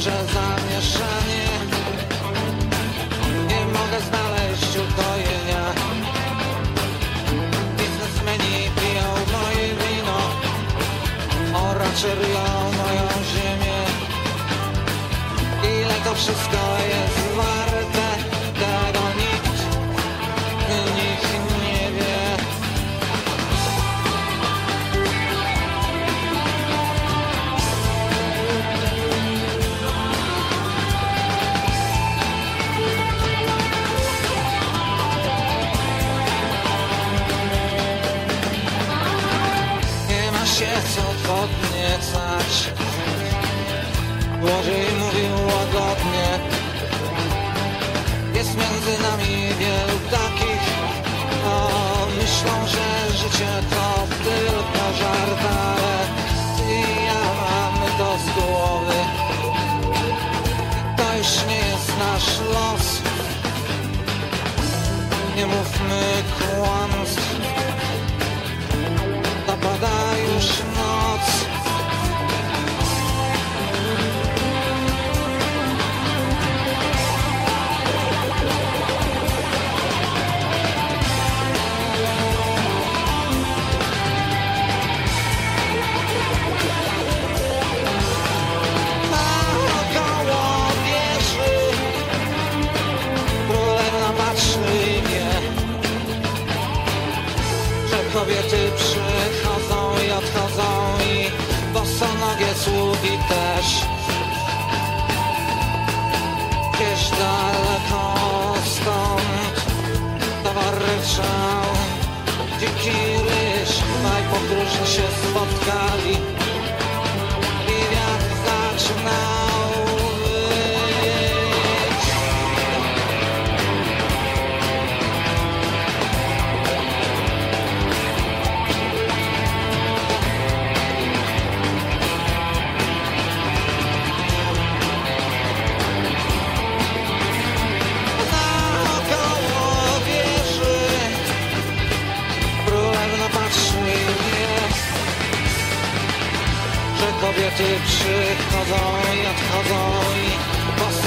zamieszanie. Nie mogę znaleźć ukojenia Biznesmeni piją moje wino Oracze ryją moją ziemię. Ile to wszystko jest Błożej mówił łagodnie. Jest między nami wielu takich O, myślą, że życie to tylko żart Ale ty i ja mamy to z głowy. To już nie jest nasz los. Nie mówmy kłamstw że kobiety przychodzą i odchodzą i bosonogie sługi też. Gdzieś daleko stąd towar ryczał, dziki ryż, najpodróżni się spotkali kobiety przychodzą i odchodzą I